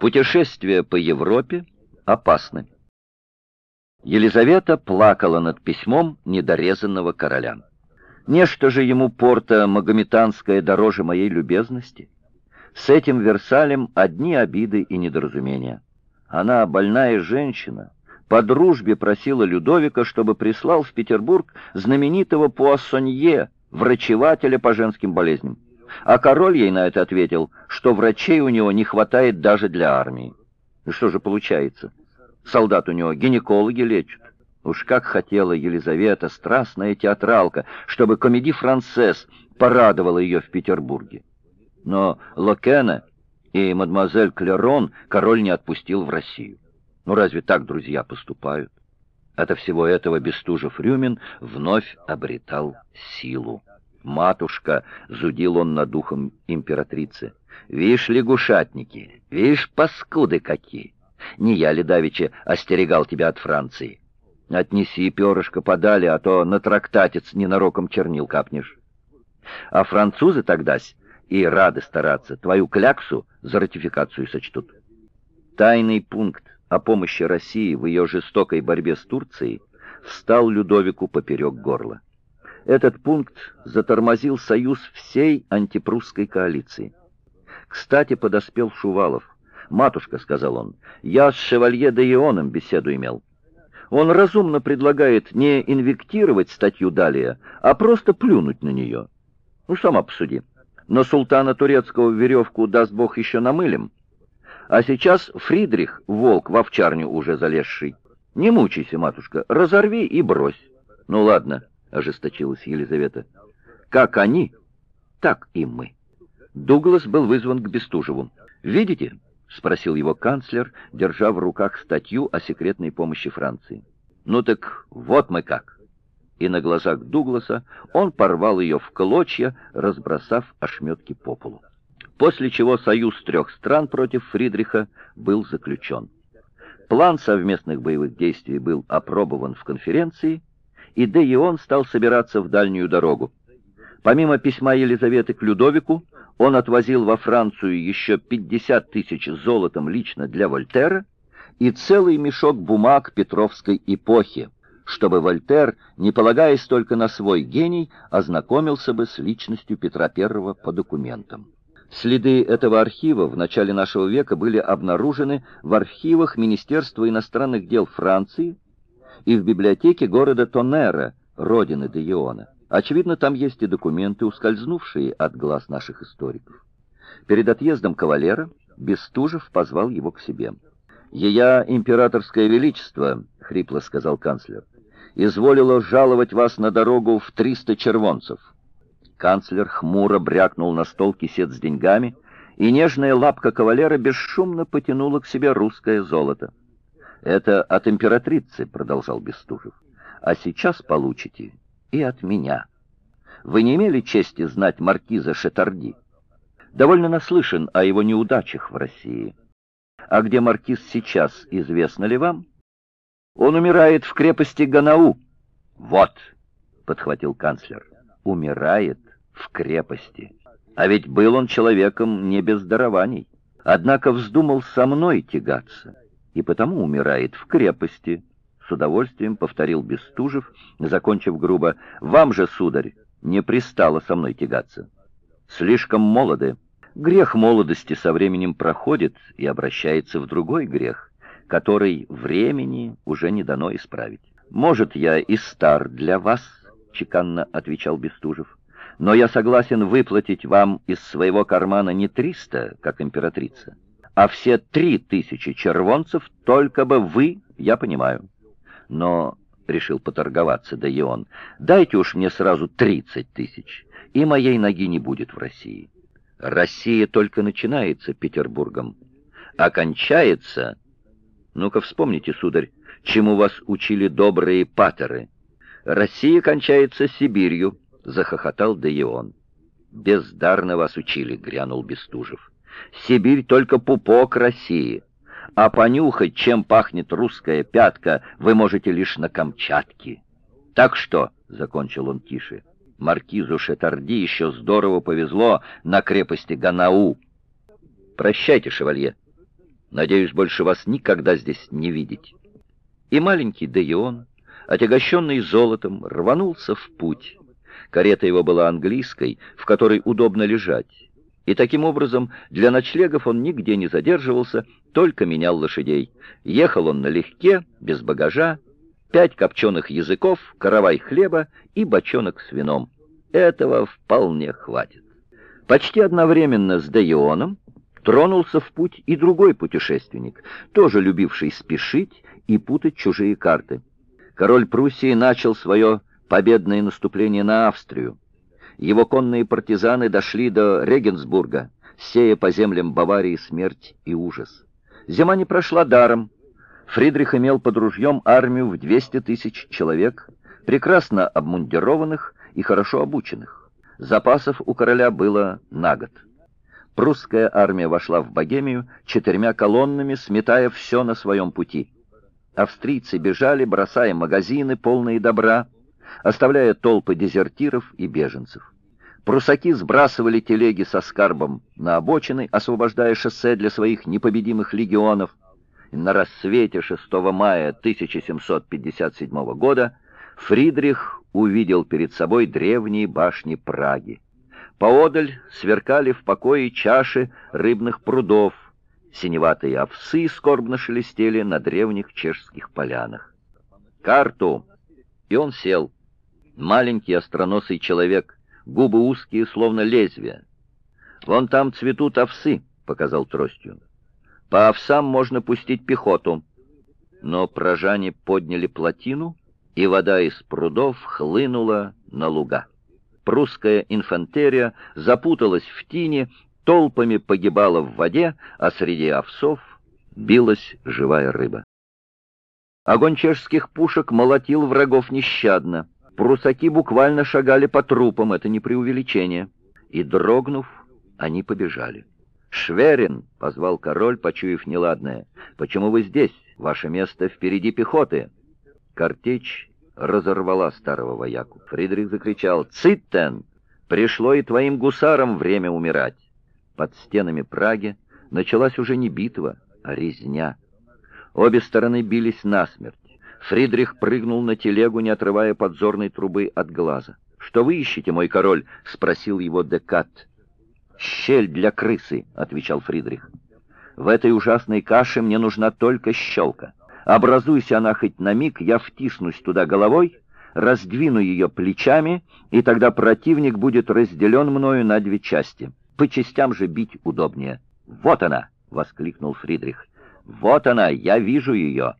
Путешествия по Европе опасны. Елизавета плакала над письмом недорезанного короля. Нечто же ему порта магометанская дороже моей любезности. С этим Версалем одни обиды и недоразумения. Она, больная женщина, по дружбе просила Людовика, чтобы прислал в Петербург знаменитого Пуассонье, врачевателя по женским болезням. А король ей на это ответил, что врачей у него не хватает даже для армии. И что же получается? Солдат у него гинекологи лечат. Уж как хотела Елизавета, страстная театралка, чтобы комедий францесс порадовала ее в Петербурге. Но Локена и мадемуазель Клерон король не отпустил в Россию. Ну разве так друзья поступают? От всего этого Бестужев-Рюмин вновь обретал силу. «Матушка!» — зудил он над духом императрицы. «Вишь, лягушатники, вишь, паскуды какие! Не я ли давеча остерегал тебя от Франции? Отнеси перышко подали, а то на трактатец ненароком чернил капнешь. А французы тогдась и рады стараться, твою кляксу за ратификацию сочтут. Тайный пункт о помощи России в ее жестокой борьбе с Турцией встал Людовику поперек горла. Этот пункт затормозил союз всей антипрусской коалиции. Кстати, подоспел Шувалов. «Матушка», — сказал он, — «я с шевалье де Ионом беседу имел. Он разумно предлагает не инвектировать статью далее, а просто плюнуть на нее. Ну, сама посуди. Но султана турецкого веревку, даст бог, еще намылим. А сейчас Фридрих, волк в овчарню уже залезший. Не мучайся, матушка, разорви и брось. Ну ладно, ожесточилась Елизавета. Как они, так и мы. Дуглас был вызван к Бестужеву. Видите? спросил его канцлер, держа в руках статью о секретной помощи Франции. Ну так вот мы как. И на глазах Дугласа он порвал ее в клочья, разбросав ошметки по полу после чего союз трех стран против Фридриха был заключен. План совместных боевых действий был опробован в конференции, и Де Ион стал собираться в дальнюю дорогу. Помимо письма Елизаветы к Людовику, он отвозил во Францию еще 50 тысяч золотом лично для Вольтера и целый мешок бумаг Петровской эпохи, чтобы Вольтер, не полагаясь только на свой гений, ознакомился бы с личностью Петра I по документам. Следы этого архива в начале нашего века были обнаружены в архивах Министерства иностранных дел Франции и в библиотеке города Тоннера, родины де Иона. Очевидно, там есть и документы, ускользнувшие от глаз наших историков. Перед отъездом кавалера Бестужев позвал его к себе. «Ея императорское величество», — хрипло сказал канцлер, — «изволило жаловать вас на дорогу в триста червонцев». Канцлер хмуро брякнул на стол кисет с деньгами, и нежная лапка кавалера бесшумно потянула к себе русское золото. «Это от императрицы», — продолжал Бестужев. «А сейчас получите и от меня. Вы не имели чести знать маркиза Шетарди? Довольно наслышан о его неудачах в России. А где маркиз сейчас, известно ли вам? Он умирает в крепости Ганау». «Вот», — подхватил канцлер, — «умирает в крепости. А ведь был он человеком не без дарований. Однако вздумал со мной тягаться, и потому умирает в крепости. С удовольствием повторил Бестужев, закончив грубо. «Вам же, сударь, не пристало со мной тягаться. Слишком молоды. Грех молодости со временем проходит и обращается в другой грех, который времени уже не дано исправить. Может, я и стар для вас, — чеканно отвечал Бестужев, но я согласен выплатить вам из своего кармана не триста, как императрица, а все три тысячи червонцев, только бы вы, я понимаю. Но, — решил поторговаться Даион, — дайте уж мне сразу тридцать тысяч, и моей ноги не будет в России. Россия только начинается Петербургом, окончается... Ну-ка вспомните, сударь, чему вас учили добрые патеры. Россия кончается Сибирью, захохотал Деион. «Бездарно вас учили», — грянул Бестужев. «Сибирь только пупок России, а понюхать, чем пахнет русская пятка, вы можете лишь на Камчатке. Так что», — закончил он тише, — «маркизу Шетарди еще здорово повезло на крепости Ганау. Прощайте, шевалье». Надеюсь, больше вас никогда здесь не видеть». И маленький Деион, отягощенный золотом, рванулся в путь. Карета его была английской, в которой удобно лежать. И таким образом для ночлегов он нигде не задерживался, только менял лошадей. Ехал он налегке, без багажа, пять копченых языков, каравай хлеба и бочонок с вином. Этого вполне хватит. Почти одновременно с Деионом тронулся в путь и другой путешественник, тоже любивший спешить и путать чужие карты. Король Пруссии начал свое победное наступление на Австрию. Его конные партизаны дошли до Регенсбурга, сея по землям Баварии смерть и ужас. Зима не прошла даром. Фридрих имел под ружьем армию в 200 тысяч человек, прекрасно обмундированных и хорошо обученных. Запасов у короля было на год. Прусская армия вошла в Богемию четырьмя колоннами, сметая все на своем пути. Австрийцы бежали, бросая магазины, полные добра, оставляя толпы дезертиров и беженцев. Прусаки сбрасывали телеги со скарбом на обочины, освобождая шоссе для своих непобедимых легионов. на рассвете 6 мая 1757 года Фридрих увидел перед собой древние башни Праги. Поодаль сверкали в покое чаши рыбных прудов, синеватые овсы скорбно шелестели на древних чешских полянах. «Карту!» И он сел. Маленький остроносый человек, губы узкие, словно лезвия. «Вон там цветут овсы», — показал тростью. «По овсам можно пустить пехоту». Но прожане подняли плотину, и вода из прудов хлынула на луга. Прусская инфантерия запуталась в тине, толпами погибала в воде, а среди овсов билась живая рыба. Огонь чешских пушек молотил врагов нещадно. Прусаки буквально шагали по трупам, это не преувеличение. И, дрогнув, они побежали. «Шверин!» — позвал король, почуяв неладное. «Почему вы здесь? Ваше место впереди пехоты!» Картечь разорвала старого вояку. Фридрих закричал «Циттен! Пришло и твоим гусарам время умирать!» Под стенами Праги началась уже не битва, а резня. Обе стороны бились насмерть. Фридрих прыгнул на телегу, не отрывая подзорной трубы от глаза. «Что вы ищете, мой король?» — спросил его Декат. «Щель для крысы», — отвечал Фридрих. «В этой ужасной каше мне нужна только щелка. Образуйся она хоть на миг, я втиснусь туда головой, раздвину ее плечами, и тогда противник будет разделен мною на две части. По частям же бить удобнее». «Вот она!» — воскликнул Фридрих. «Вот она! Я вижу ее!»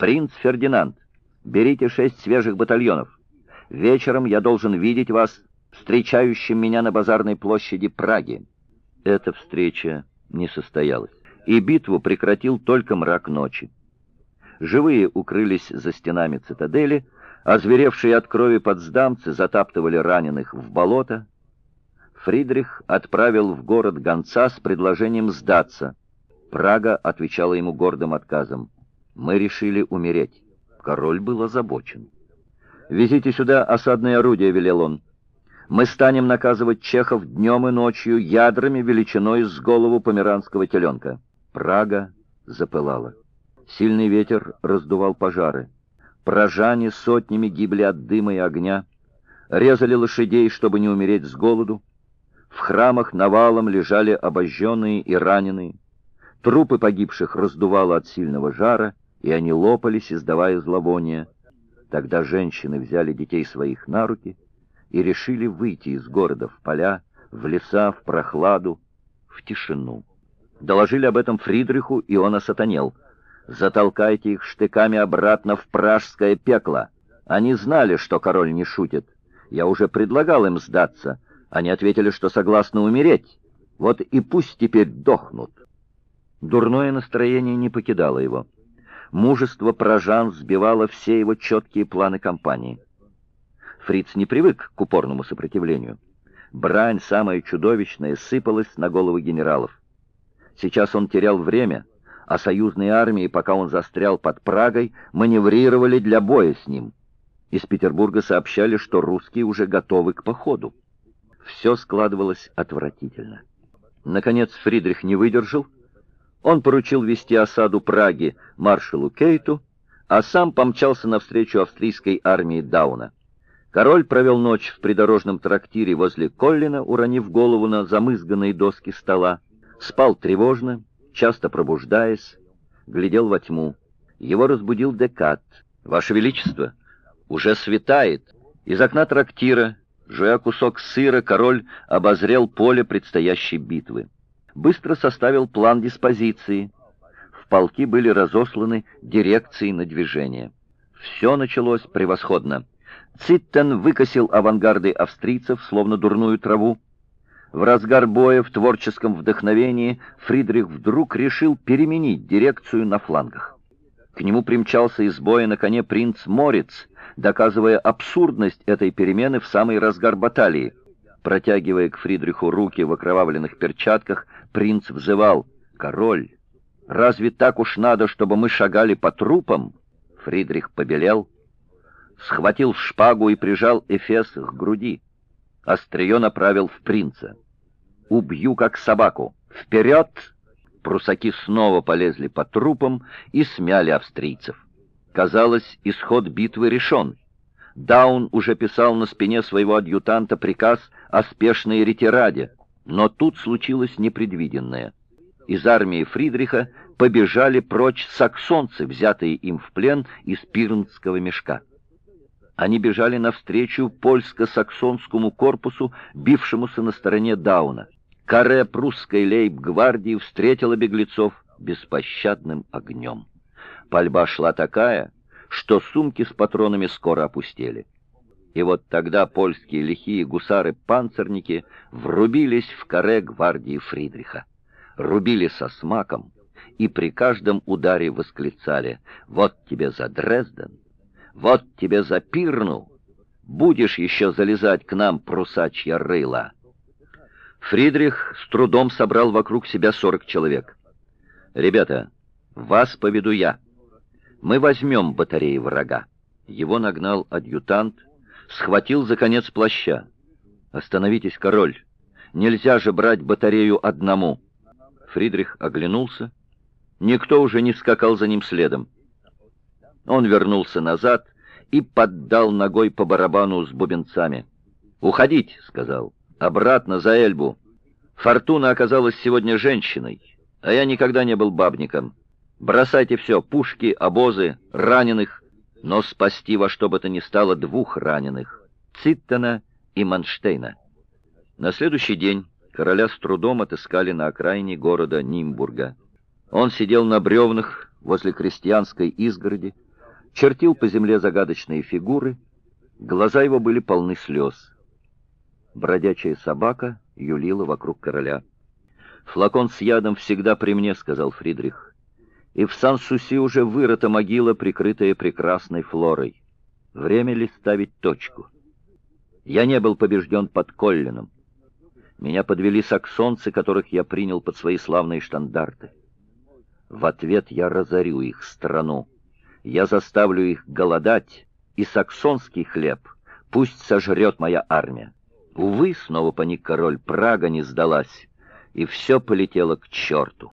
«Принц Фердинанд, берите шесть свежих батальонов. Вечером я должен видеть вас, встречающим меня на базарной площади Праги». Эта встреча не состоялась, и битву прекратил только мрак ночи. Живые укрылись за стенами цитадели, а зверевшие от крови подздамцы затаптывали раненых в болото. Фридрих отправил в город гонца с предложением сдаться. Прага отвечала ему гордым отказом. Мы решили умереть. Король был озабочен. «Везите сюда осадные орудия», — велел он. «Мы станем наказывать чехов днем и ночью ядрами величиной с голову померанского теленка». Прага запылала. Сильный ветер раздувал пожары. Прожане сотнями гибли от дыма и огня. Резали лошадей, чтобы не умереть с голоду. В храмах навалом лежали обожженные и раненые. Трупы погибших раздувало от сильного жара, и они лопались, издавая зловоние. Тогда женщины взяли детей своих на руки и решили выйти из города в поля, в леса, в прохладу, в тишину. Доложили об этом Фридриху, и он осатанел. «Затолкайте их штыками обратно в пражское пекло. Они знали, что король не шутит. Я уже предлагал им сдаться. Они ответили, что согласны умереть. Вот и пусть теперь дохнут». Дурное настроение не покидало его. Мужество прожан сбивало все его четкие планы кампании. Фриц не привык к упорному сопротивлению. Брань, самая чудовищная, сыпалась на головы генералов. Сейчас он терял время, а союзные армии, пока он застрял под Прагой, маневрировали для боя с ним. Из Петербурга сообщали, что русские уже готовы к походу. Все складывалось отвратительно. Наконец Фридрих не выдержал, Он поручил вести осаду Праги маршалу Кейту, а сам помчался навстречу австрийской армии Дауна. Король провел ночь в придорожном трактире возле Коллина, уронив голову на замызганные доски стола. Спал тревожно, часто пробуждаясь, глядел во тьму. Его разбудил Декат. «Ваше Величество, уже светает!» Из окна трактира, жуя кусок сыра, король обозрел поле предстоящей битвы. Быстро составил план диспозиции. В полки были разосланы дирекции на движение. Все началось превосходно. Циттен выкосил авангарды австрийцев, словно дурную траву. В разгар боя, в творческом вдохновении, Фридрих вдруг решил переменить дирекцию на флангах. К нему примчался из боя на коне принц Морец, доказывая абсурдность этой перемены в самый разгар баталии. Протягивая к Фридриху руки в окровавленных перчатках, принц взывал «Король, разве так уж надо, чтобы мы шагали по трупам?» Фридрих побелел, схватил шпагу и прижал Эфес к груди. Острие направил в принца. «Убью, как собаку! Вперед!» Прусаки снова полезли по трупам и смяли австрийцев. Казалось, исход битвы решен. Даун уже писал на спине своего адъютанта приказ о спешной ретираде, но тут случилось непредвиденное. Из армии Фридриха побежали прочь саксонцы, взятые им в плен из пирнского мешка. Они бежали навстречу польско-саксонскому корпусу, бившемуся на стороне Дауна. Каре прусской лейб-гвардии встретила беглецов беспощадным огнем. Пальба шла такая, что сумки с патронами скоро опустели. И вот тогда польские лихие гусары-панцирники врубились в каре гвардии Фридриха. Рубили со смаком и при каждом ударе восклицали «Вот тебе за Дрезден! Вот тебе за Пирну! Будешь еще залезать к нам, прусачья рыла!» Фридрих с трудом собрал вокруг себя сорок человек. «Ребята, вас поведу я. Мы возьмем батареи врага». Его нагнал адъютант, схватил за конец плаща. «Остановитесь, король! Нельзя же брать батарею одному!» Фридрих оглянулся. Никто уже не скакал за ним следом. Он вернулся назад и поддал ногой по барабану с бубенцами. «Уходить!» — сказал. «Обратно за Эльбу. Фортуна оказалась сегодня женщиной, а я никогда не был бабником. Бросайте все, пушки, обозы, раненых, но спасти во что бы то ни стало двух раненых — Циттена и Манштейна». На следующий день короля с трудом отыскали на окраине города Нимбурга. Он сидел на бревнах возле крестьянской изгороди, чертил по земле загадочные фигуры, глаза его были полны слез. Бродячая собака юлила вокруг короля. «Флакон с ядом всегда при мне», — сказал Фридрих. «И в Сан-Суси уже вырыта могила, прикрытая прекрасной флорой. Время ли ставить точку? Я не был побежден под Коллином. Меня подвели саксонцы, которых я принял под свои славные штандарты. В ответ я разорю их страну. Я заставлю их голодать, и саксонский хлеб пусть сожрет моя армия. Увы, снова паник король, Прага не сдалась, и все полетело к черту.